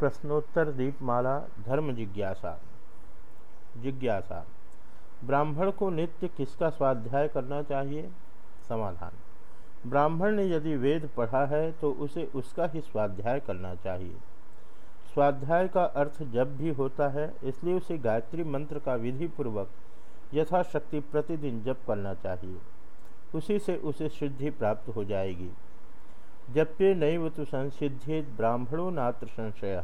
प्रश्नोत्तर दीपमाला, धर्म जिज्ञासा। जिज्ञासा, ब्राह्मण को नित्य किसका स्वाध्याय करना चाहिए? समाधान, ब्राह्मण ने यदि वेद पढ़ा है तो उसे उसका ही स्वाध्याय करना चाहिए। स्वाध्याय का अर्थ जब भी होता है, इसलिए उसे गायत्री मंत्र का विधि पूर्वक यथाशक्ति प्रतिदिन जप करना चाहिए। उसी से उसे सिद्धि प्राप्त हो जाएगी। जप्य नैव तो संसिद्धि ब्राह्मणों नात्र संशय।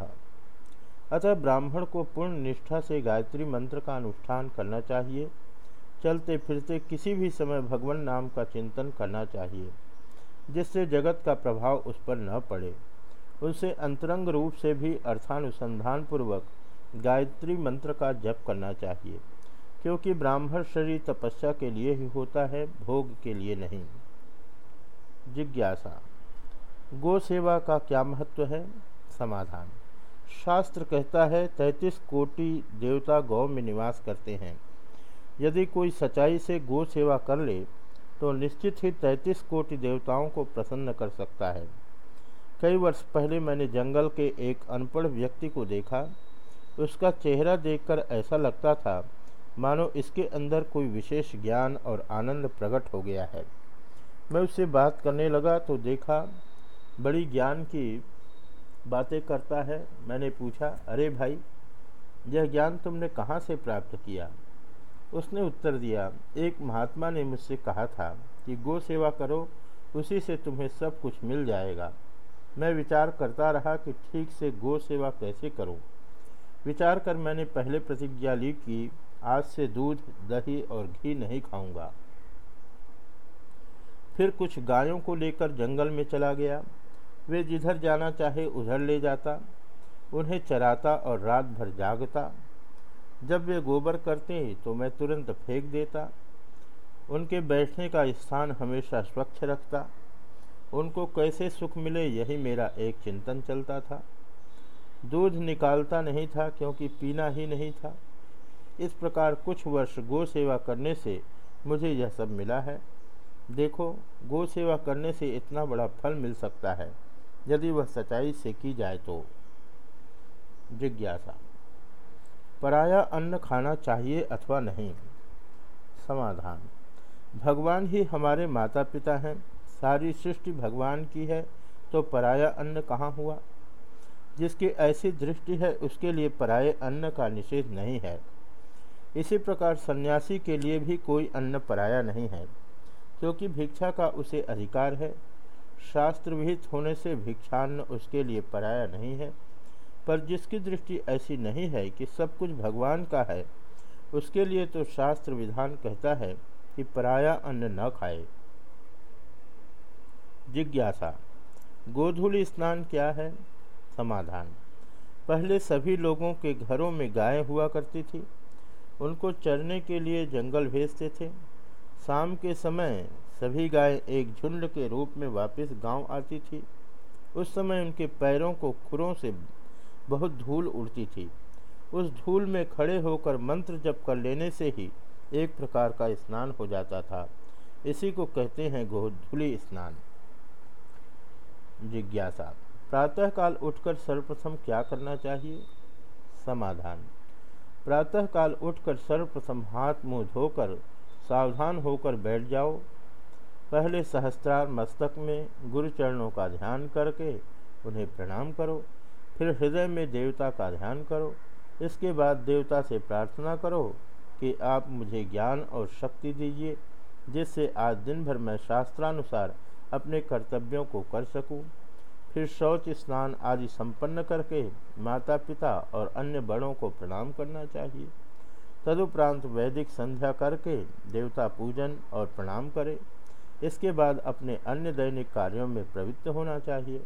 अतः ब्राह्मण को पूर्ण निष्ठा से गायत्री मंत्र का अनुष्ठान करना चाहिए। चलते फिरते किसी भी समय भगवान नाम का चिंतन करना चाहिए, जिससे जगत का प्रभाव उस पर न पड़े। उनसे अंतरंग रूप से भी अर्थानुसंधान पूर्वक गायत्री मंत्र का जप करना चाहिए, क्योंकि ब्राह्मण शरीर तपस्या के लिए ही होता है, भोग के लिए नहीं। जिज्ञासा। गो सेवा का क्या महत्व है? समाधान। शास्त्र कहता है, तैतीस कोटि देवता गौ में निवास करते हैं। यदि कोई सच्चाई से गो सेवा कर ले तो निश्चित ही तैतीस कोटि देवताओं को प्रसन्न कर सकता है। कई वर्ष पहले मैंने जंगल के एक अनपढ़ व्यक्ति को देखा। उसका चेहरा देखकर ऐसा लगता था, मानो इसके अंदर कोई विशेष ज्ञान और आनंद प्रकट हो गया है। मैं उससे बात करने लगा तो देखा बड़ी ज्ञान की बातें करता है। मैंने पूछा, अरे भाई, यह ज्ञान तुमने कहाँ से प्राप्त किया? उसने उत्तर दिया, एक महात्मा ने मुझसे कहा था कि गो सेवा करो, उसी से तुम्हें सब कुछ मिल जाएगा। मैं विचार करता रहा कि ठीक से गो सेवा कैसे करूँ। विचार कर मैंने पहले प्रतिज्ञा ली कि आज से दूध, दही और घी नहीं खाऊँगा। फिर कुछ गायों को लेकर जंगल में चला गया। वे जिधर जाना चाहे उधर ले जाता, उन्हें चराता और रात भर जागता। जब वे गोबर करते तो मैं तुरंत फेंक देता। उनके बैठने का स्थान हमेशा स्वच्छ रखता। उनको कैसे सुख मिले, यही मेरा एक चिंतन चलता था। दूध निकालता नहीं था, क्योंकि पीना ही नहीं था। इस प्रकार कुछ वर्ष गो सेवा करने से मुझे यह सब मिला है। देखो, गो सेवा करने से इतना बड़ा फल मिल सकता है। यदि वह सच्चाई से की जाए तो। जिज्ञासा। पराया अन्न खाना चाहिए अथवा नहीं? समाधान। भगवान ही हमारे माता पिता हैं। सारी सृष्टि भगवान की है तो पराया अन्न कहाँ हुआ? जिसकी ऐसी दृष्टि है, उसके लिए पराये अन्न का निषेध नहीं है। इसी प्रकार सन्यासी के लिए भी कोई अन्न पराया नहीं है, क्योंकि भिक्षा का उसे अधिकार है। शास्त्र विहित होने से भिक्षान्न उसके लिए पराया नहीं है। पर जिसकी दृष्टि ऐसी नहीं है कि सब कुछ भगवान का है, उसके लिए तो शास्त्र विधान कहता है कि पराया अन्न न खाए। जिज्ञासा, गोधूली स्नान क्या है? समाधान, पहले सभी लोगों के घरों में गायें हुआ करती थी। उनको चरने के लिए जंगल भेजते थे। शाम के समय सभी गायें एक झुंड के रूप में वापस गाँव आती थी। उस समय उनके पैरों को खुरों से बहुत धूल उड़ती थी। उस धूल में खड़े होकर मंत्र जप कर लेने से ही एक प्रकार का स्नान हो जाता था। इसी को कहते हैं गोधूली स्नान। जिज्ञासा, प्रातःकाल उठकर सर्वप्रथम क्या करना चाहिए? समाधान, प्रातःकाल उठकर सर्वप्रथम हाथ मुँह धोकर सावधान होकर बैठ जाओ। पहले सहस्त्रार मस्तक में गुरु चरणों का ध्यान करके उन्हें प्रणाम करो, फिर हृदय में देवता का ध्यान करो। इसके बाद देवता से प्रार्थना करो कि आप मुझे ज्ञान और शक्ति दीजिए, जिससे आज दिन भर मैं शास्त्रानुसार अपने कर्तव्यों को कर सकूँ। फिर शौच स्नान आदि संपन्न करके माता पिता और अन्य बड़ों को प्रणाम करना चाहिए। तदुपरांत वैदिक संध्या करके देवता पूजन और प्रणाम करें। इसके बाद अपने अन्य दैनिक कार्यों में प्रवृत्त होना चाहिए।